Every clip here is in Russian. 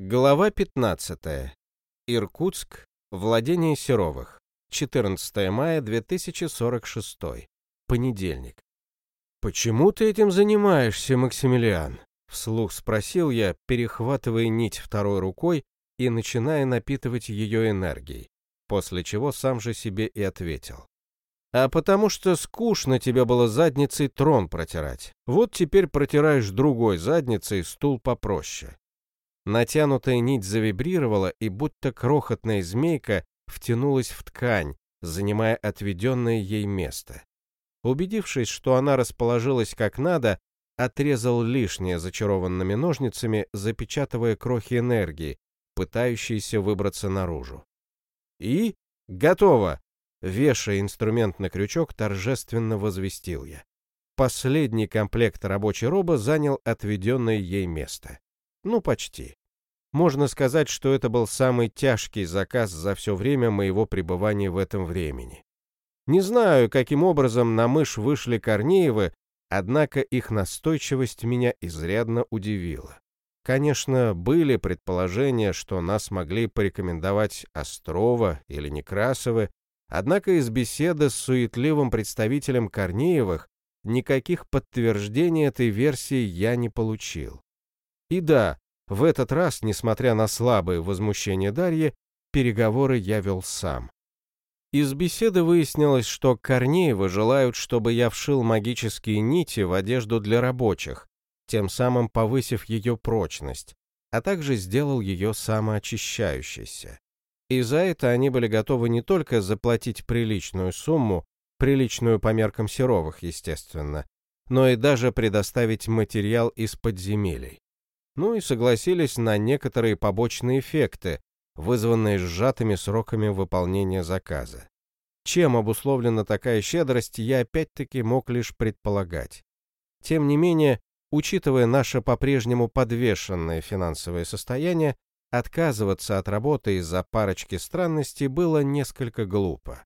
Глава 15. Иркутск. Владение Серовых. 14 мая 2046. Понедельник. «Почему ты этим занимаешься, Максимилиан?» — вслух спросил я, перехватывая нить второй рукой и начиная напитывать ее энергией, после чего сам же себе и ответил. «А потому что скучно тебе было задницей трон протирать. Вот теперь протираешь другой задницей стул попроще. Натянутая нить завибрировала, и будто крохотная змейка втянулась в ткань, занимая отведенное ей место. Убедившись, что она расположилась как надо, отрезал лишнее зачарованными ножницами, запечатывая крохи энергии, пытающиеся выбраться наружу. «И? Готово!» Вешая инструмент на крючок, торжественно возвестил я. Последний комплект рабочей робы занял отведенное ей место. Ну, почти. Можно сказать, что это был самый тяжкий заказ за все время моего пребывания в этом времени. Не знаю, каким образом на мышь вышли Корнеевы, однако их настойчивость меня изрядно удивила. Конечно, были предположения, что нас могли порекомендовать Острова или Некрасовы, однако из беседы с суетливым представителем Корнеевых никаких подтверждений этой версии я не получил. И да, в этот раз, несмотря на слабые возмущения Дарьи, переговоры я вел сам. Из беседы выяснилось, что Корнеевы желают, чтобы я вшил магические нити в одежду для рабочих, тем самым повысив ее прочность, а также сделал ее самоочищающейся. И за это они были готовы не только заплатить приличную сумму, приличную по меркам Серовых, естественно, но и даже предоставить материал из подземелий ну и согласились на некоторые побочные эффекты, вызванные сжатыми сроками выполнения заказа. Чем обусловлена такая щедрость, я опять-таки мог лишь предполагать. Тем не менее, учитывая наше по-прежнему подвешенное финансовое состояние, отказываться от работы из-за парочки странностей было несколько глупо.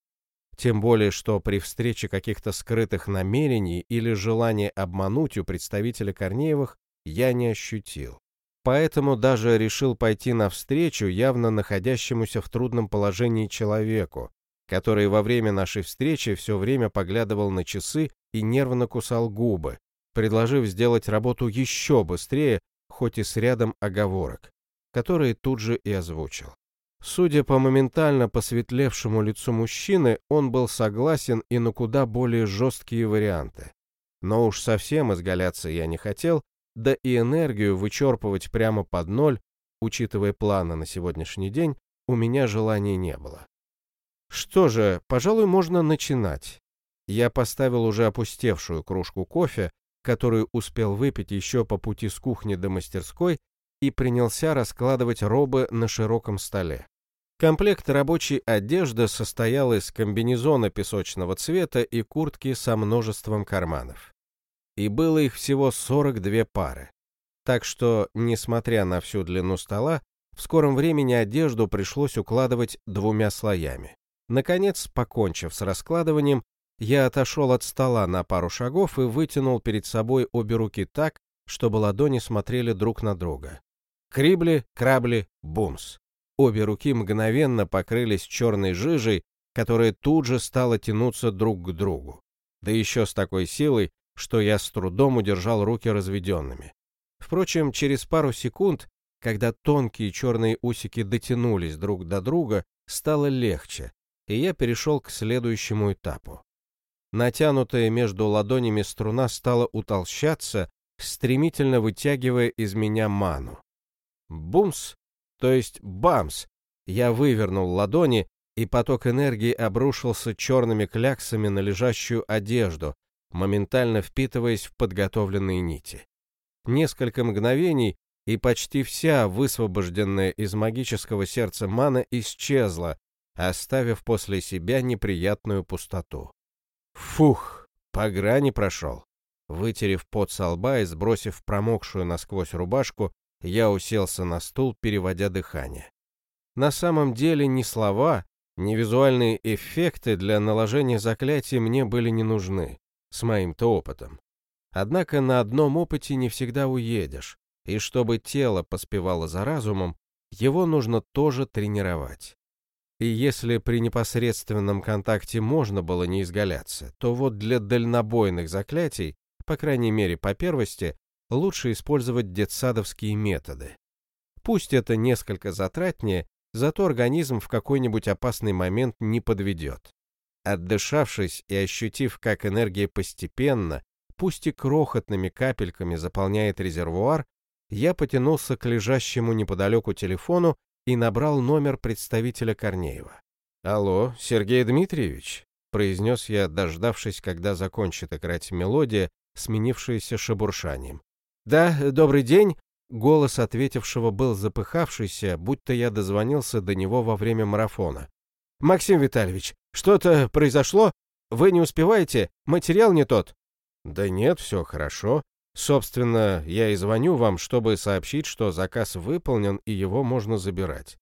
Тем более, что при встрече каких-то скрытых намерений или желания обмануть у представителя Корнеевых я не ощутил. Поэтому даже решил пойти навстречу явно находящемуся в трудном положении человеку, который во время нашей встречи все время поглядывал на часы и нервно кусал губы, предложив сделать работу еще быстрее, хоть и с рядом оговорок, которые тут же и озвучил. Судя по моментально посветлевшему лицу мужчины, он был согласен и на куда более жесткие варианты. Но уж совсем изгаляться я не хотел да и энергию вычерпывать прямо под ноль, учитывая планы на сегодняшний день, у меня желания не было. Что же, пожалуй, можно начинать. Я поставил уже опустевшую кружку кофе, которую успел выпить еще по пути с кухни до мастерской, и принялся раскладывать робы на широком столе. Комплект рабочей одежды состоял из комбинезона песочного цвета и куртки со множеством карманов и было их всего 42 пары. Так что, несмотря на всю длину стола, в скором времени одежду пришлось укладывать двумя слоями. Наконец, покончив с раскладыванием, я отошел от стола на пару шагов и вытянул перед собой обе руки так, чтобы ладони смотрели друг на друга. Крибли, крабли, бумс. Обе руки мгновенно покрылись черной жижей, которая тут же стала тянуться друг к другу. Да еще с такой силой, что я с трудом удержал руки разведенными. Впрочем, через пару секунд, когда тонкие черные усики дотянулись друг до друга, стало легче, и я перешел к следующему этапу. Натянутая между ладонями струна стала утолщаться, стремительно вытягивая из меня ману. Бумс, то есть бамс, я вывернул ладони, и поток энергии обрушился черными кляксами на лежащую одежду, моментально впитываясь в подготовленные нити. Несколько мгновений, и почти вся высвобожденная из магического сердца мана исчезла, оставив после себя неприятную пустоту. Фух, по грани прошел. Вытерев пот со лба и сбросив промокшую насквозь рубашку, я уселся на стул, переводя дыхание. На самом деле ни слова, ни визуальные эффекты для наложения заклятий мне были не нужны с моим-то опытом. Однако на одном опыте не всегда уедешь, и чтобы тело поспевало за разумом, его нужно тоже тренировать. И если при непосредственном контакте можно было не изгаляться, то вот для дальнобойных заклятий, по крайней мере по первости, лучше использовать детсадовские методы. Пусть это несколько затратнее, зато организм в какой-нибудь опасный момент не подведет. Отдышавшись и ощутив, как энергия постепенно, пусть и крохотными капельками заполняет резервуар, я потянулся к лежащему неподалеку телефону и набрал номер представителя Корнеева. «Алло, Сергей Дмитриевич?» — произнес я, дождавшись, когда закончит играть мелодия, сменившаяся шебуршанием. «Да, добрый день!» Голос ответившего был запыхавшийся, будто я дозвонился до него во время марафона. «Максим Витальевич, что-то произошло? Вы не успеваете? Материал не тот?» «Да нет, все хорошо. Собственно, я и звоню вам, чтобы сообщить, что заказ выполнен и его можно забирать.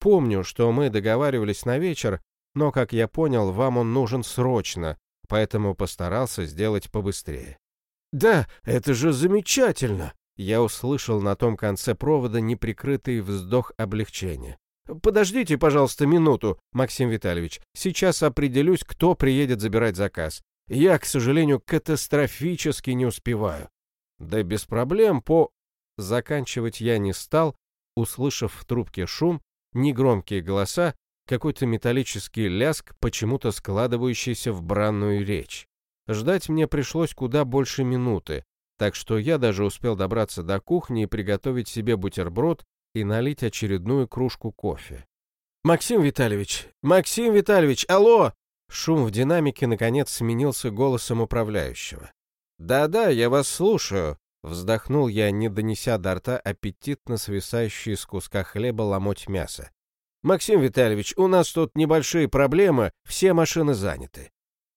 Помню, что мы договаривались на вечер, но, как я понял, вам он нужен срочно, поэтому постарался сделать побыстрее. «Да, это же замечательно!» Я услышал на том конце провода неприкрытый вздох облегчения. «Подождите, пожалуйста, минуту, Максим Витальевич. Сейчас определюсь, кто приедет забирать заказ. Я, к сожалению, катастрофически не успеваю». «Да без проблем, по...» Заканчивать я не стал, услышав в трубке шум, негромкие голоса, какой-то металлический ляск, почему-то складывающийся в бранную речь. Ждать мне пришлось куда больше минуты, так что я даже успел добраться до кухни и приготовить себе бутерброд и налить очередную кружку кофе. «Максим Витальевич! Максим Витальевич! Алло!» Шум в динамике, наконец, сменился голосом управляющего. «Да-да, я вас слушаю», — вздохнул я, не донеся до рта аппетитно свисающий с куска хлеба ломоть мяса. «Максим Витальевич, у нас тут небольшие проблемы, все машины заняты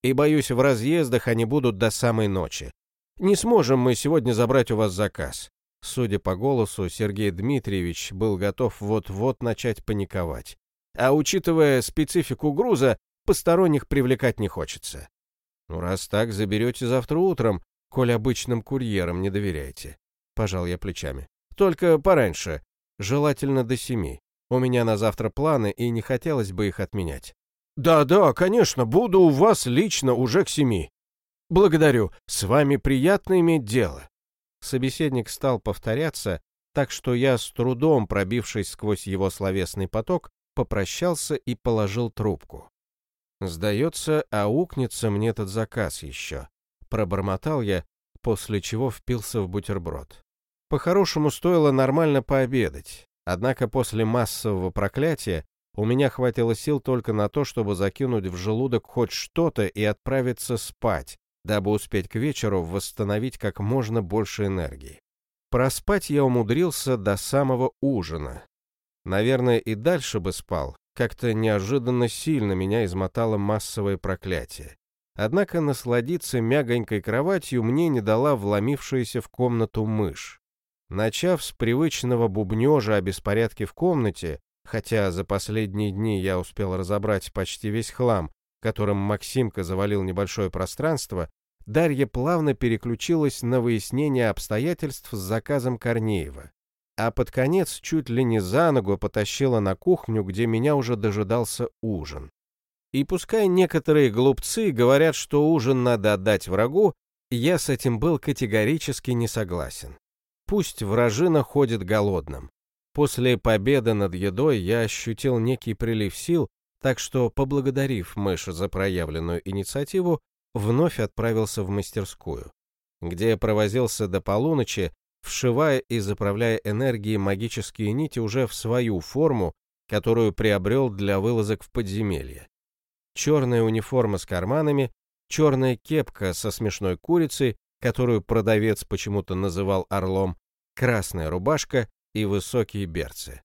и, боюсь, в разъездах они будут до самой ночи. Не сможем мы сегодня забрать у вас заказ». Судя по голосу, Сергей Дмитриевич был готов вот-вот начать паниковать. А учитывая специфику груза, посторонних привлекать не хочется. «Ну, раз так, заберете завтра утром, коль обычным курьерам не доверяете». Пожал я плечами. «Только пораньше. Желательно до семи. У меня на завтра планы, и не хотелось бы их отменять». «Да-да, конечно, буду у вас лично уже к семи». «Благодарю, с вами приятно иметь дело». Собеседник стал повторяться, так что я, с трудом пробившись сквозь его словесный поток, попрощался и положил трубку. «Сдается, аукнется мне этот заказ еще», — пробормотал я, после чего впился в бутерброд. По-хорошему стоило нормально пообедать, однако после массового проклятия у меня хватило сил только на то, чтобы закинуть в желудок хоть что-то и отправиться спать, дабы успеть к вечеру восстановить как можно больше энергии. Проспать я умудрился до самого ужина. Наверное, и дальше бы спал. Как-то неожиданно сильно меня измотало массовое проклятие. Однако насладиться мягонькой кроватью мне не дала вломившаяся в комнату мышь. Начав с привычного бубнежа о беспорядке в комнате, Хотя за последние дни я успел разобрать почти весь хлам, которым Максимка завалил небольшое пространство, Дарья плавно переключилась на выяснение обстоятельств с заказом Корнеева. А под конец чуть ли не за ногу потащила на кухню, где меня уже дожидался ужин. И пускай некоторые глупцы говорят, что ужин надо отдать врагу, я с этим был категорически не согласен. Пусть вражина ходит голодным. После победы над едой я ощутил некий прилив сил, так что, поблагодарив мышь за проявленную инициативу, вновь отправился в мастерскую, где провозился до полуночи, вшивая и заправляя энергией магические нити уже в свою форму, которую приобрел для вылазок в подземелье. Черная униформа с карманами, черная кепка со смешной курицей, которую продавец почему-то называл орлом, красная рубашка и высокие берцы.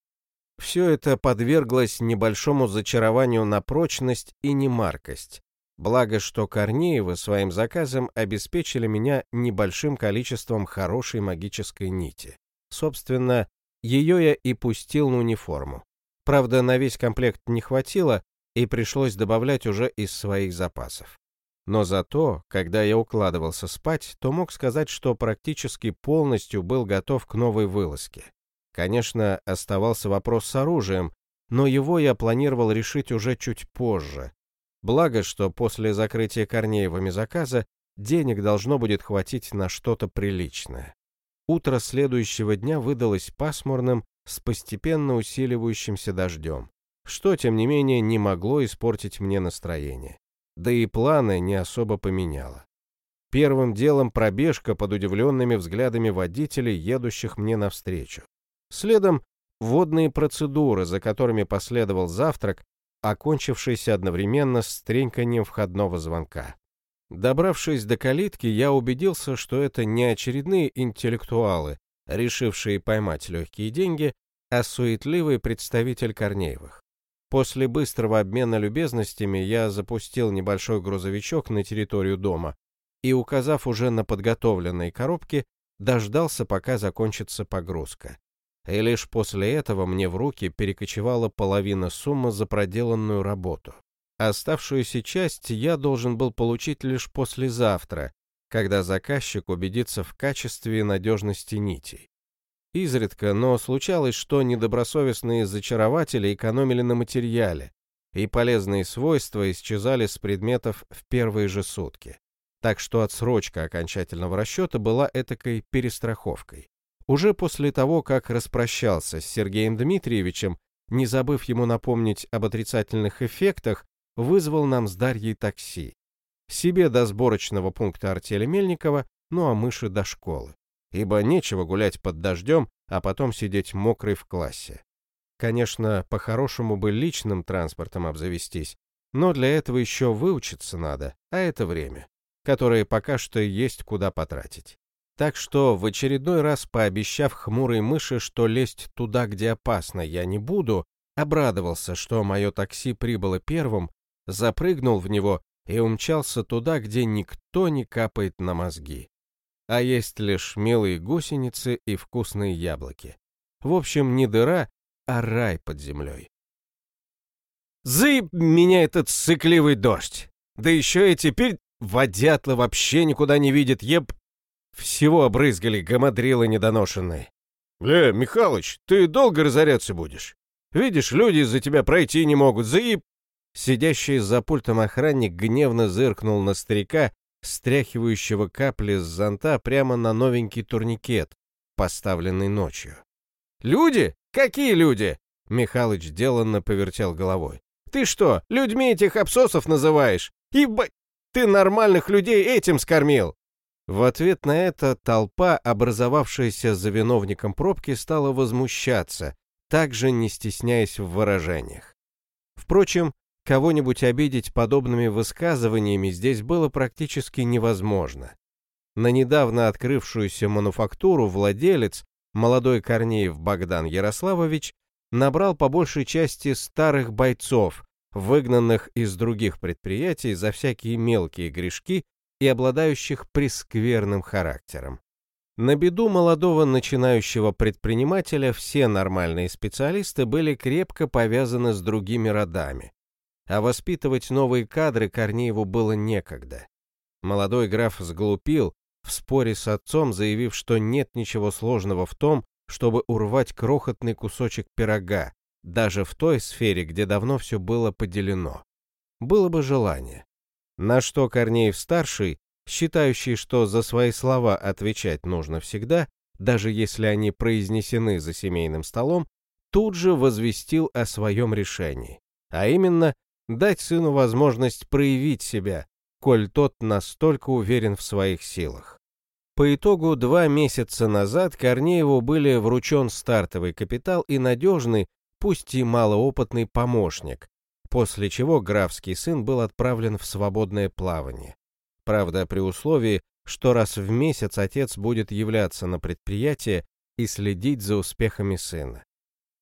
Все это подверглось небольшому зачарованию на прочность и немаркость. Благо, что Корнеевы своим заказом обеспечили меня небольшим количеством хорошей магической нити. Собственно, ее я и пустил на униформу. Правда, на весь комплект не хватило, и пришлось добавлять уже из своих запасов. Но зато, когда я укладывался спать, то мог сказать, что практически полностью был готов к новой вылазке. Конечно, оставался вопрос с оружием, но его я планировал решить уже чуть позже. Благо, что после закрытия Корнеевыми заказа денег должно будет хватить на что-то приличное. Утро следующего дня выдалось пасмурным с постепенно усиливающимся дождем, что, тем не менее, не могло испортить мне настроение. Да и планы не особо поменяло. Первым делом пробежка под удивленными взглядами водителей, едущих мне навстречу. Следом водные процедуры, за которыми последовал завтрак, окончившийся одновременно с треньканием входного звонка. Добравшись до калитки, я убедился, что это не очередные интеллектуалы, решившие поймать легкие деньги, а суетливый представитель Корнеевых. После быстрого обмена любезностями я запустил небольшой грузовичок на территорию дома и, указав уже на подготовленные коробки, дождался, пока закончится погрузка и лишь после этого мне в руки перекочевала половина суммы за проделанную работу. Оставшуюся часть я должен был получить лишь послезавтра, когда заказчик убедится в качестве и надежности нитей. Изредка, но случалось, что недобросовестные зачарователи экономили на материале, и полезные свойства исчезали с предметов в первые же сутки. Так что отсрочка окончательного расчета была этакой перестраховкой. Уже после того, как распрощался с Сергеем Дмитриевичем, не забыв ему напомнить об отрицательных эффектах, вызвал нам с Дарьей такси. Себе до сборочного пункта артели Мельникова, ну а мыши до школы. Ибо нечего гулять под дождем, а потом сидеть мокрый в классе. Конечно, по-хорошему бы личным транспортом обзавестись, но для этого еще выучиться надо, а это время, которое пока что есть куда потратить. Так что, в очередной раз пообещав хмурой мыши, что лезть туда, где опасно, я не буду, обрадовался, что мое такси прибыло первым, запрыгнул в него и умчался туда, где никто не капает на мозги. А есть лишь милые гусеницы и вкусные яблоки. В общем, не дыра, а рай под землей. Зыб меня этот сыкливый дождь! Да еще и теперь водятла вообще никуда не видит, еб... Всего обрызгали гамадрилы недоношенные. «Бля, Михалыч, ты долго разоряться будешь? Видишь, люди из-за тебя пройти не могут, заеб...» Сидящий за пультом охранник гневно зыркнул на старика, стряхивающего капли с зонта прямо на новенький турникет, поставленный ночью. «Люди? Какие люди?» Михалыч деланно повертел головой. «Ты что, людьми этих абсосов называешь? Ибо ты нормальных людей этим скормил!» В ответ на это толпа, образовавшаяся за виновником пробки, стала возмущаться, также не стесняясь в выражениях. Впрочем, кого-нибудь обидеть подобными высказываниями здесь было практически невозможно. На недавно открывшуюся мануфактуру владелец, молодой Корнеев Богдан Ярославович, набрал по большей части старых бойцов, выгнанных из других предприятий за всякие мелкие грешки и обладающих прескверным характером. На беду молодого начинающего предпринимателя все нормальные специалисты были крепко повязаны с другими родами, а воспитывать новые кадры Корнееву было некогда. Молодой граф сглупил, в споре с отцом заявив, что нет ничего сложного в том, чтобы урвать крохотный кусочек пирога, даже в той сфере, где давно все было поделено. Было бы желание. На что Корнеев-старший, считающий, что за свои слова отвечать нужно всегда, даже если они произнесены за семейным столом, тут же возвестил о своем решении, а именно дать сыну возможность проявить себя, коль тот настолько уверен в своих силах. По итогу два месяца назад Корнееву были вручен стартовый капитал и надежный, пусть и малоопытный помощник, после чего графский сын был отправлен в свободное плавание. Правда, при условии, что раз в месяц отец будет являться на предприятие и следить за успехами сына.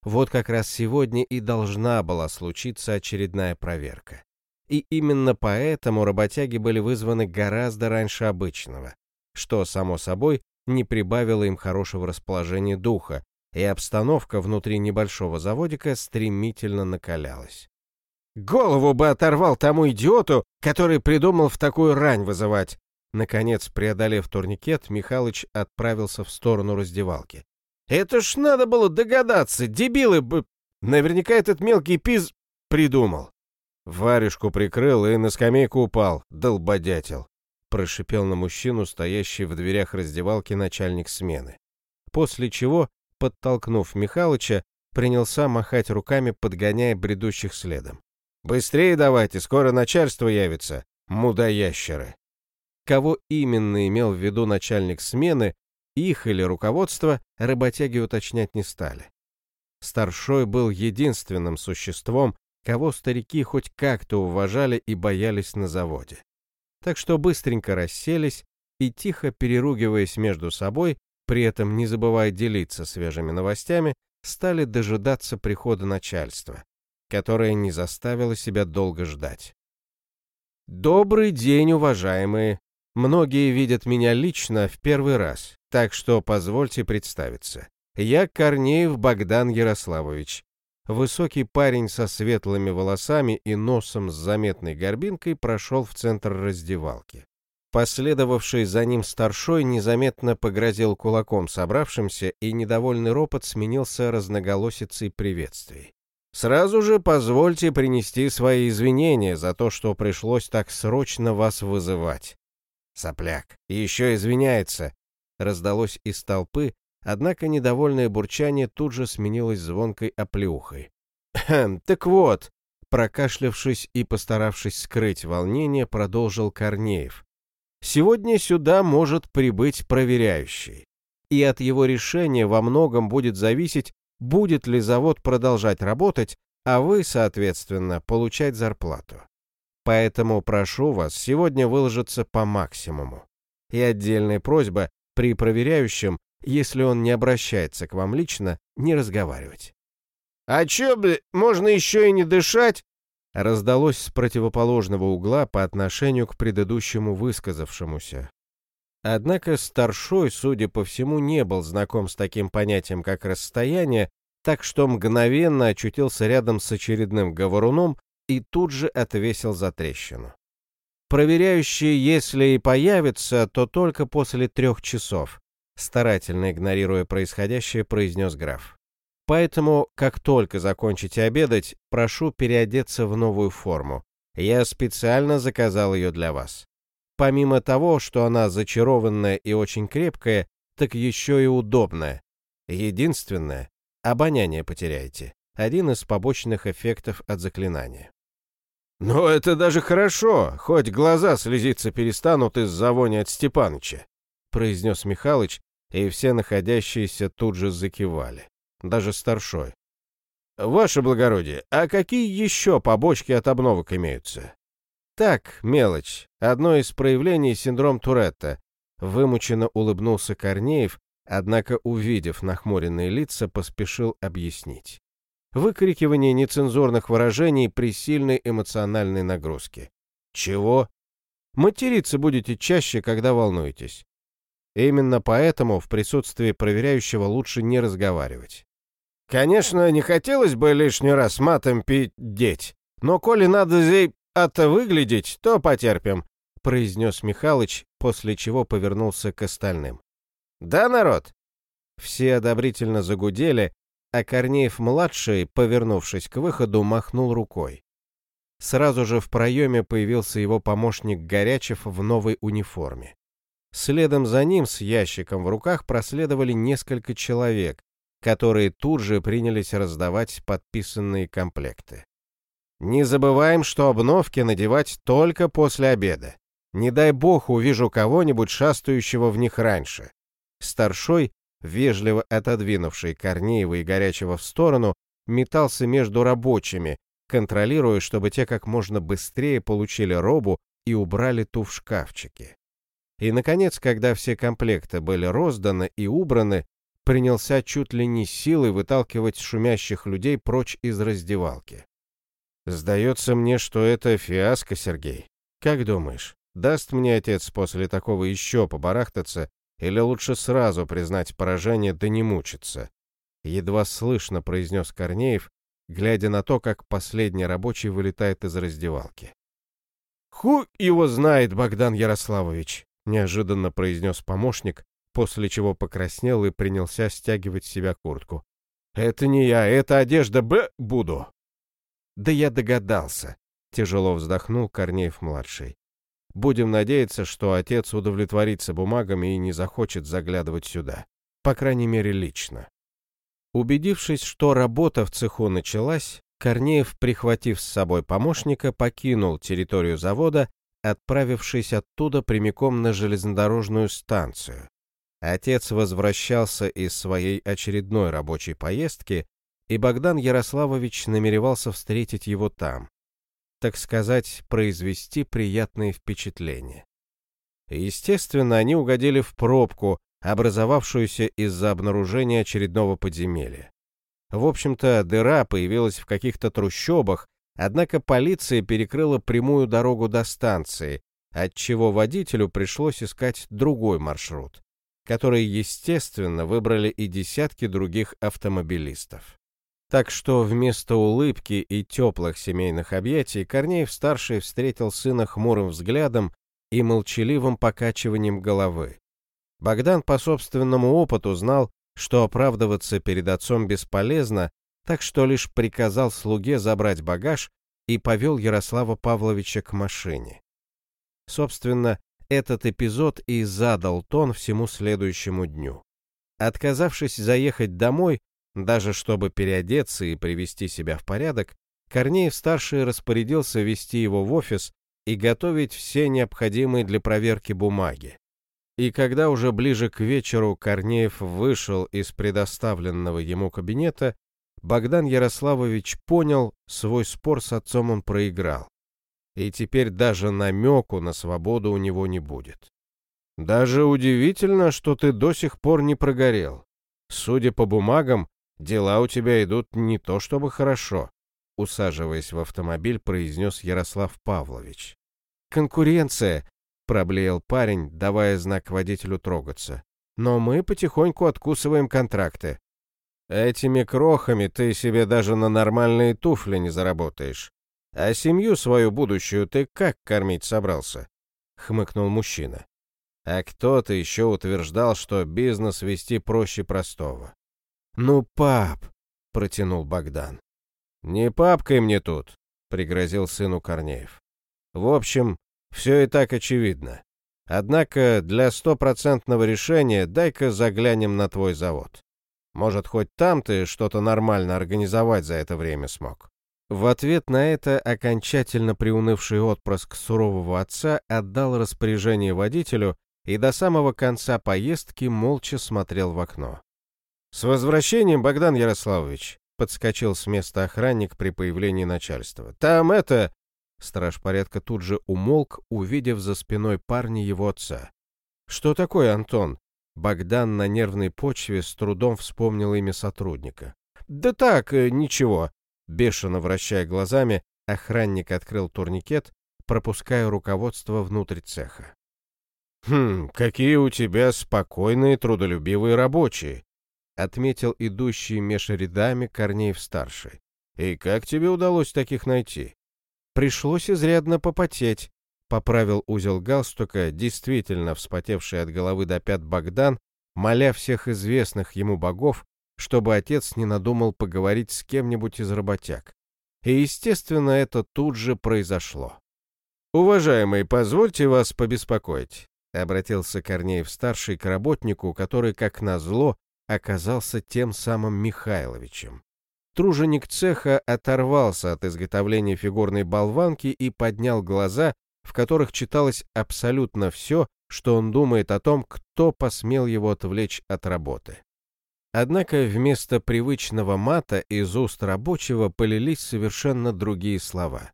Вот как раз сегодня и должна была случиться очередная проверка. И именно поэтому работяги были вызваны гораздо раньше обычного, что, само собой, не прибавило им хорошего расположения духа, и обстановка внутри небольшого заводика стремительно накалялась. Голову бы оторвал тому идиоту, который придумал в такую рань вызывать. Наконец, преодолев турникет, Михалыч отправился в сторону раздевалки. Это ж надо было догадаться, дебилы бы... Наверняка этот мелкий пиз придумал. Варежку прикрыл и на скамейку упал, долбодятел. Прошипел на мужчину, стоящий в дверях раздевалки начальник смены. После чего, подтолкнув Михалыча, принялся махать руками, подгоняя бредущих следом. «Быстрее давайте, скоро начальство явится, мудаящеры!» Кого именно имел в виду начальник смены, их или руководство, работяги уточнять не стали. Старшой был единственным существом, кого старики хоть как-то уважали и боялись на заводе. Так что быстренько расселись и, тихо переругиваясь между собой, при этом не забывая делиться свежими новостями, стали дожидаться прихода начальства, которое не заставило себя долго ждать. «Добрый день, уважаемые! Многие видят меня лично в первый раз, так что позвольте представиться. Я Корнеев Богдан Ярославович. Высокий парень со светлыми волосами и носом с заметной горбинкой прошел в центр раздевалки. Последовавший за ним старшой незаметно погрозил кулаком собравшимся, и недовольный ропот сменился разноголосицей приветствий. «Сразу же позвольте принести свои извинения за то, что пришлось так срочно вас вызывать. Сопляк, еще извиняется!» Раздалось из толпы, однако недовольное бурчание тут же сменилось звонкой оплеухой. «Хм, так вот!» Прокашлявшись и постаравшись скрыть волнение, продолжил Корнеев. «Сегодня сюда может прибыть проверяющий, и от его решения во многом будет зависеть, будет ли завод продолжать работать, а вы, соответственно, получать зарплату. Поэтому прошу вас сегодня выложиться по максимуму. И отдельная просьба при проверяющем, если он не обращается к вам лично, не разговаривать. «А чё, бля, можно еще и не дышать?» раздалось с противоположного угла по отношению к предыдущему высказавшемуся. Однако старшой, судя по всему, не был знаком с таким понятием, как расстояние, так что мгновенно очутился рядом с очередным говоруном и тут же отвесил за трещину. Проверяющий, если и появится, то только после трех часов, старательно игнорируя происходящее, произнес граф. Поэтому, как только закончите обедать, прошу переодеться в новую форму. Я специально заказал ее для вас. Помимо того, что она зачарованная и очень крепкая, так еще и удобная. Единственное, обоняние потеряете. Один из побочных эффектов от заклинания. «Но это даже хорошо, хоть глаза слезиться перестанут из-за вони от Степаныча», произнес Михалыч, и все находящиеся тут же закивали, даже старшой. «Ваше благородие, а какие еще побочки от обновок имеются?» «Так, мелочь, одно из проявлений синдром Туретта», вымученно улыбнулся Корнеев, однако, увидев нахмуренные лица, поспешил объяснить выкрикивание нецензурных выражений при сильной эмоциональной нагрузке. Чего? Материться будете чаще, когда волнуетесь. Именно поэтому в присутствии проверяющего лучше не разговаривать. Конечно, не хотелось бы лишний раз матом пить деть, но коли надо зей это выглядеть, то потерпим, произнес Михалыч, после чего повернулся к остальным. Да, народ? Все одобрительно загудели, а Корнеев-младший, повернувшись к выходу, махнул рукой. Сразу же в проеме появился его помощник Горячев в новой униформе. Следом за ним с ящиком в руках проследовали несколько человек, которые тут же принялись раздавать подписанные комплекты. Не забываем, что обновки надевать только после обеда. Не дай бог увижу кого-нибудь шастающего в них раньше. Старшой вежливо отодвинувший Корнеева и Горячего в сторону, метался между рабочими, контролируя, чтобы те как можно быстрее получили робу и убрали ту в шкафчики. И, наконец, когда все комплекты были розданы и убраны, принялся чуть ли не силой выталкивать шумящих людей прочь из раздевалки. «Сдается мне, что это фиаско, Сергей. Как думаешь, даст мне отец после такого еще побарахтаться или лучше сразу признать поражение, да не мучиться? Едва слышно произнес Корнеев, глядя на то, как последний рабочий вылетает из раздевалки. «Ху его знает, Богдан Ярославович!» — неожиданно произнес помощник, после чего покраснел и принялся стягивать с себя куртку. «Это не я, это одежда Б буду». «Да я догадался», — тяжело вздохнул Корнеев-младший. «Будем надеяться, что отец удовлетворится бумагами и не захочет заглядывать сюда. По крайней мере, лично». Убедившись, что работа в цеху началась, Корнеев, прихватив с собой помощника, покинул территорию завода, отправившись оттуда прямиком на железнодорожную станцию. Отец возвращался из своей очередной рабочей поездки, и Богдан Ярославович намеревался встретить его там. Так сказать, произвести приятные впечатления. Естественно, они угодили в пробку, образовавшуюся из-за обнаружения очередного подземелья. В общем-то, дыра появилась в каких-то трущобах, однако полиция перекрыла прямую дорогу до станции, отчего водителю пришлось искать другой маршрут, который, естественно, выбрали и десятки других автомобилистов. Так что вместо улыбки и теплых семейных объятий Корнеев-старший встретил сына хмурым взглядом и молчаливым покачиванием головы. Богдан по собственному опыту знал, что оправдываться перед отцом бесполезно, так что лишь приказал слуге забрать багаж и повел Ярослава Павловича к машине. Собственно, этот эпизод и задал тон всему следующему дню. Отказавшись заехать домой, даже чтобы переодеться и привести себя в порядок, Корнеев-старший распорядился вести его в офис и готовить все необходимые для проверки бумаги. И когда уже ближе к вечеру Корнеев вышел из предоставленного ему кабинета, Богдан Ярославович понял, свой спор с отцом он проиграл. И теперь даже намеку на свободу у него не будет. Даже удивительно, что ты до сих пор не прогорел. Судя по бумагам, дела у тебя идут не то чтобы хорошо, усаживаясь в автомобиль, произнес Ярослав Павлович. Конкуренция, проблеял парень, давая знак водителю трогаться. Но мы потихоньку откусываем контракты. Этими крохами ты себе даже на нормальные туфли не заработаешь. А семью свою будущую ты как кормить собрался? Хмыкнул мужчина. А кто-то еще утверждал, что бизнес вести проще простого. Ну, пап, протянул Богдан. Не папкой мне тут, пригрозил сыну Корнеев. В общем, все и так очевидно. Однако для стопроцентного решения дай-ка заглянем на твой завод. Может, хоть там ты что-то нормально организовать за это время смог». В ответ на это окончательно приунывший отпрыск сурового отца отдал распоряжение водителю и до самого конца поездки молча смотрел в окно. «С возвращением, Богдан Ярославович!» — подскочил с места охранник при появлении начальства. «Там это...» Страж порядка тут же умолк, увидев за спиной парня его отца. «Что такое, Антон?» Богдан на нервной почве с трудом вспомнил имя сотрудника. «Да так, э, ничего». Бешено вращая глазами, охранник открыл турникет, пропуская руководство внутрь цеха. «Хм, какие у тебя спокойные, трудолюбивые рабочие», отметил идущий меж рядами Корнеев-старший. «И как тебе удалось таких найти?» Пришлось изрядно попотеть. Поправил узел галстука, действительно вспотевший от головы до пят Богдан, моля всех известных ему богов, чтобы отец не надумал поговорить с кем-нибудь из работяг. И, естественно, это тут же произошло. «Уважаемый, позвольте вас побеспокоить», — обратился Корнеев-старший к работнику, который, как назло, оказался тем самым Михайловичем. Труженик цеха оторвался от изготовления фигурной болванки и поднял глаза, в которых читалось абсолютно все, что он думает о том, кто посмел его отвлечь от работы. Однако вместо привычного мата из уст рабочего полились совершенно другие слова.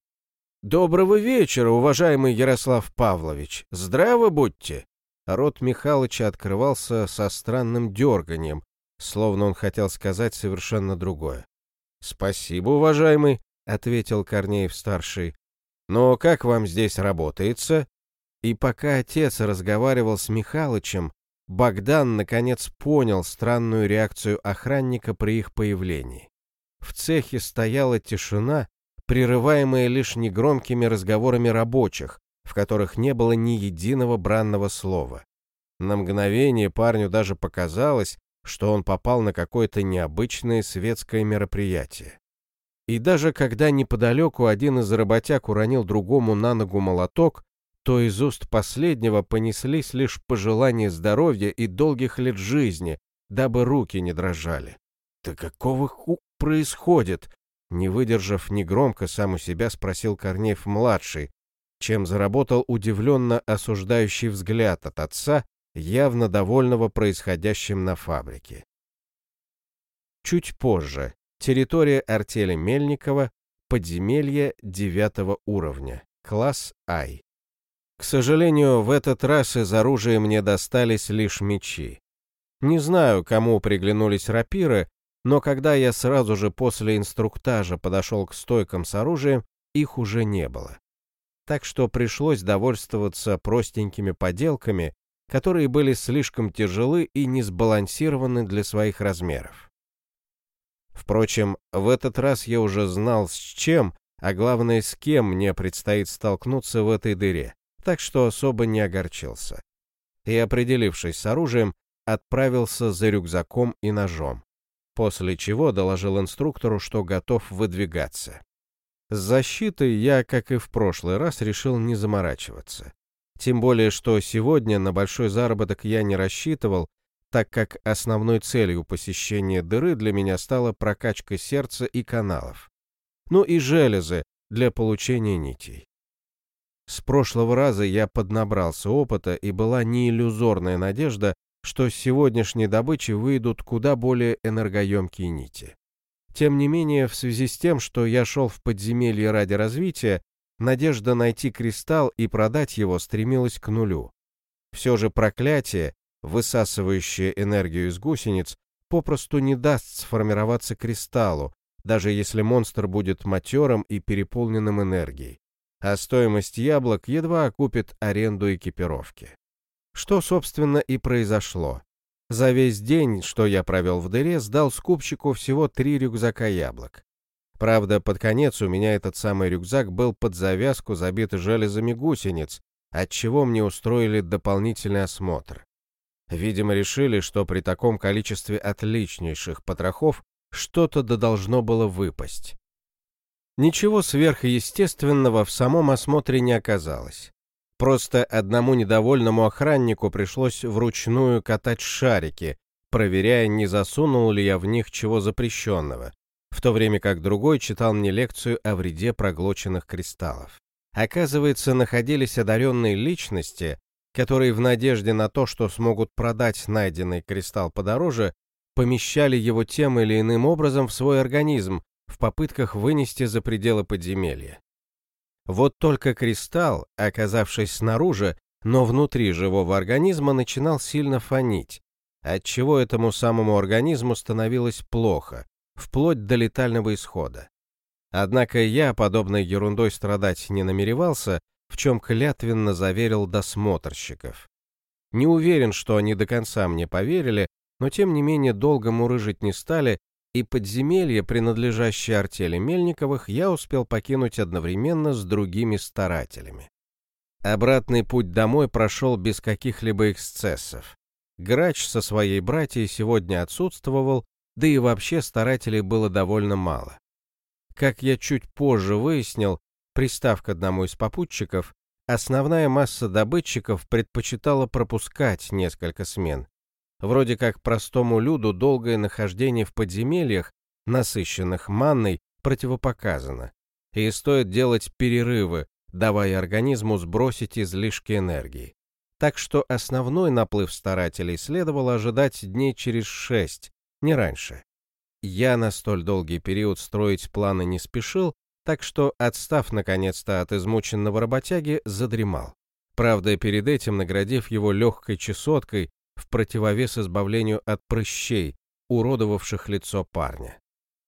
«Доброго вечера, уважаемый Ярослав Павлович! Здраво будьте!» Рот Михалыча открывался со странным дерганием, словно он хотел сказать совершенно другое. «Спасибо, уважаемый», — ответил Корнеев-старший. «Но как вам здесь работается?» И пока отец разговаривал с Михалычем, Богдан наконец понял странную реакцию охранника при их появлении. В цехе стояла тишина, прерываемая лишь негромкими разговорами рабочих, в которых не было ни единого бранного слова. На мгновение парню даже показалось, что он попал на какое-то необычное светское мероприятие. И даже когда неподалеку один из работяг уронил другому на ногу молоток, то из уст последнего понеслись лишь пожелания здоровья и долгих лет жизни, дабы руки не дрожали. «Да какого ху происходит?» Не выдержав негромко, сам у себя спросил Корнеев-младший, чем заработал удивленно осуждающий взгляд от отца, явно довольного происходящим на фабрике. Чуть позже. Территория артели Мельникова, подземелье девятого уровня, класс Ай. К сожалению, в этот раз из оружия мне достались лишь мечи. Не знаю, кому приглянулись рапиры, но когда я сразу же после инструктажа подошел к стойкам с оружием, их уже не было. Так что пришлось довольствоваться простенькими поделками, которые были слишком тяжелы и не сбалансированы для своих размеров. Впрочем, в этот раз я уже знал, с чем, а главное, с кем мне предстоит столкнуться в этой дыре, так что особо не огорчился. И, определившись с оружием, отправился за рюкзаком и ножом, после чего доложил инструктору, что готов выдвигаться. С защитой я, как и в прошлый раз, решил не заморачиваться. Тем более, что сегодня на большой заработок я не рассчитывал, так как основной целью посещения дыры для меня стала прокачка сердца и каналов. Ну и железы для получения нитей. С прошлого раза я поднабрался опыта, и была не иллюзорная надежда, что с сегодняшней добычи выйдут куда более энергоемкие нити. Тем не менее, в связи с тем, что я шел в подземелье ради развития, надежда найти кристалл и продать его стремилась к нулю. Все же проклятие, высасывающее энергию из гусениц, попросту не даст сформироваться кристаллу, даже если монстр будет матерым и переполненным энергией, а стоимость яблок едва окупит аренду экипировки. Что, собственно, и произошло. За весь день, что я провел в дыре, сдал скупщику всего три рюкзака яблок. Правда, под конец у меня этот самый рюкзак был под завязку забит железами гусениц, отчего мне устроили дополнительный осмотр. Видимо, решили, что при таком количестве отличнейших потрохов что-то да должно было выпасть. Ничего сверхъестественного в самом осмотре не оказалось. Просто одному недовольному охраннику пришлось вручную катать шарики, проверяя, не засунул ли я в них чего запрещенного, в то время как другой читал мне лекцию о вреде проглоченных кристаллов. Оказывается, находились одаренные личности, которые в надежде на то, что смогут продать найденный кристалл подороже, помещали его тем или иным образом в свой организм в попытках вынести за пределы подземелья. Вот только кристалл, оказавшись снаружи, но внутри живого организма начинал сильно фонить, отчего этому самому организму становилось плохо, вплоть до летального исхода. Однако я подобной ерундой страдать не намеревался, в чем клятвенно заверил досмотрщиков. Не уверен, что они до конца мне поверили, но тем не менее долго мурыжить не стали, и подземелье, принадлежащее артели Мельниковых, я успел покинуть одновременно с другими старателями. Обратный путь домой прошел без каких-либо эксцессов. Грач со своей братьей сегодня отсутствовал, да и вообще старателей было довольно мало. Как я чуть позже выяснил, пристав к одному из попутчиков, основная масса добытчиков предпочитала пропускать несколько смен. Вроде как простому люду долгое нахождение в подземельях, насыщенных манной, противопоказано. И стоит делать перерывы, давая организму сбросить излишки энергии. Так что основной наплыв старателей следовало ожидать дней через шесть, не раньше. Я на столь долгий период строить планы не спешил, так что, отстав наконец-то от измученного работяги, задремал. Правда, перед этим наградив его легкой чесоткой в противовес избавлению от прыщей, уродовавших лицо парня.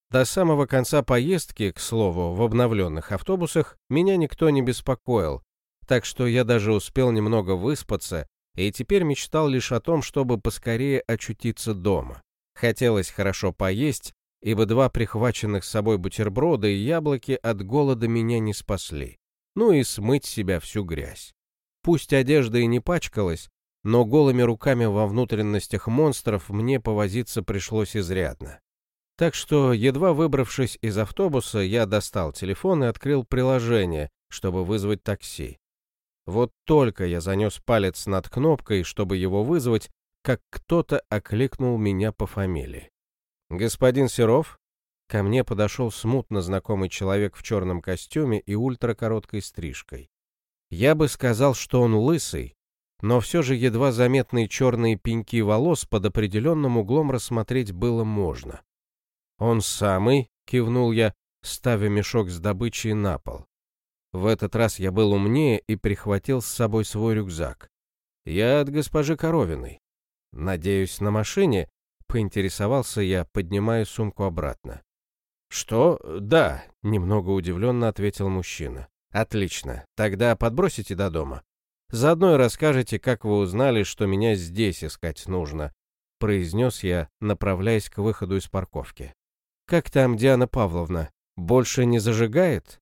До самого конца поездки, к слову, в обновленных автобусах, меня никто не беспокоил, так что я даже успел немного выспаться и теперь мечтал лишь о том, чтобы поскорее очутиться дома. Хотелось хорошо поесть, ибо два прихваченных с собой бутерброда и яблоки от голода меня не спасли. Ну и смыть себя всю грязь. Пусть одежда и не пачкалась, но голыми руками во внутренностях монстров мне повозиться пришлось изрядно. Так что, едва выбравшись из автобуса, я достал телефон и открыл приложение, чтобы вызвать такси. Вот только я занес палец над кнопкой, чтобы его вызвать, как кто-то окликнул меня по фамилии. «Господин Серов?» Ко мне подошел смутно знакомый человек в черном костюме и ультракороткой стрижкой. Я бы сказал, что он лысый, но все же едва заметные черные пеньки волос под определенным углом рассмотреть было можно. «Он самый?» — кивнул я, ставя мешок с добычей на пол. В этот раз я был умнее и прихватил с собой свой рюкзак. Я от госпожи Коровиной. Надеюсь, на машине, поинтересовался я, поднимая сумку обратно. Что? Да, немного удивленно ответил мужчина. Отлично. Тогда подбросите до дома. Заодно и расскажете, как вы узнали, что меня здесь искать нужно, произнес я, направляясь к выходу из парковки. Как там Диана Павловна? Больше не зажигает?